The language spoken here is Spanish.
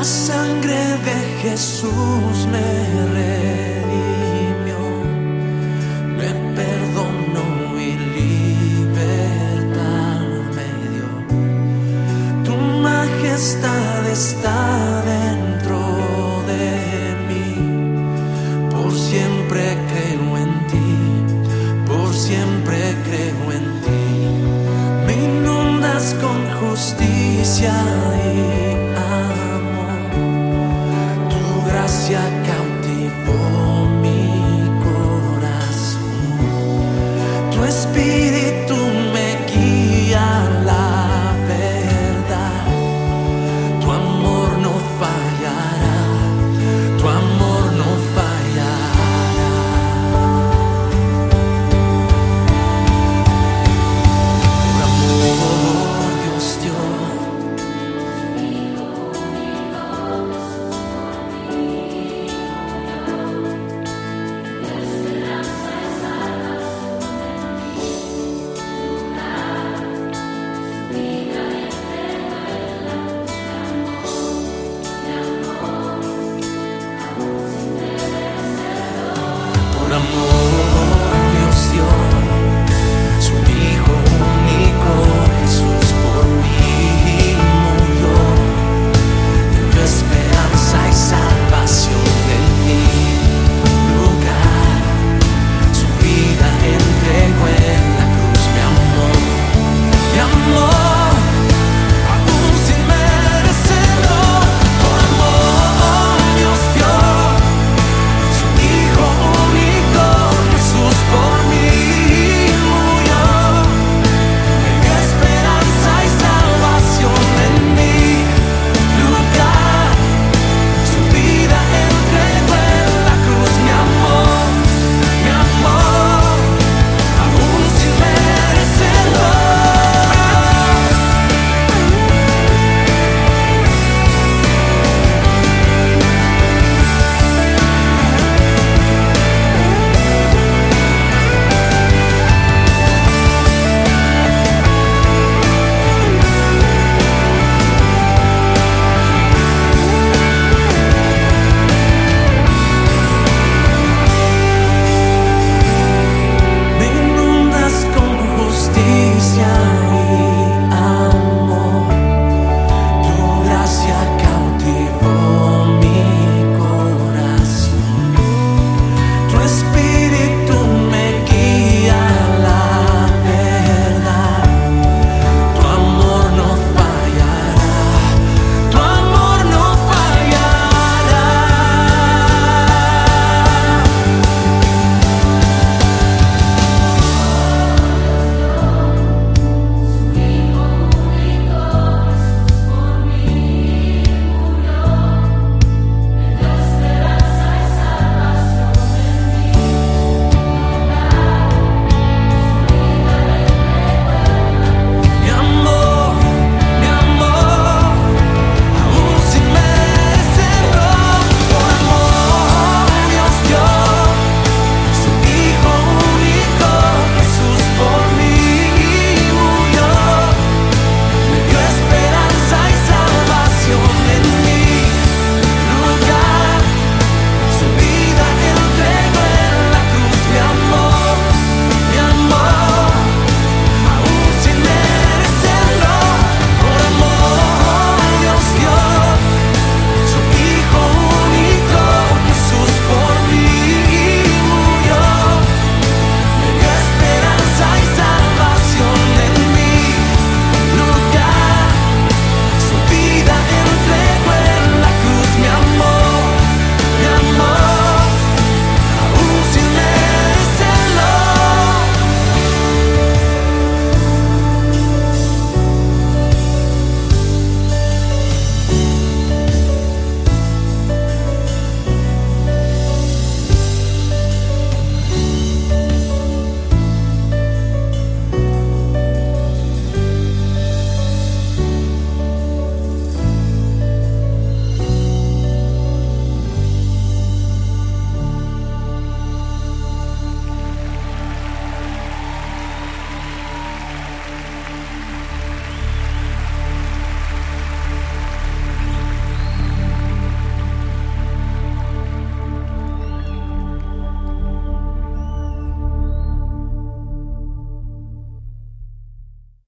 La sangre de Jesús me redimió, me perdonó y libertad me dio. Tu majestad está dentro de mí, por siempre creo en ti, por siempre creo en ti. Me inundas con justicia y Yeah.